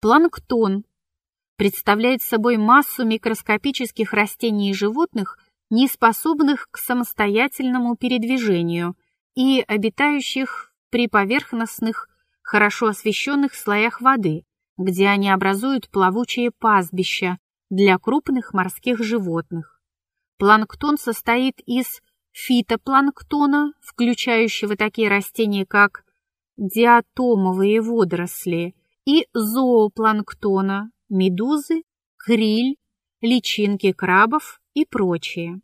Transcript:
Планктон представляет собой массу микроскопических растений и животных, не способных к самостоятельному передвижению и обитающих при поверхностных, хорошо освещенных слоях воды, где они образуют плавучие пастбища для крупных морских животных. Планктон состоит из фитопланктона, включающего такие растения, как диатомовые водоросли, и зоопланктона, медузы, криль, личинки крабов и прочее.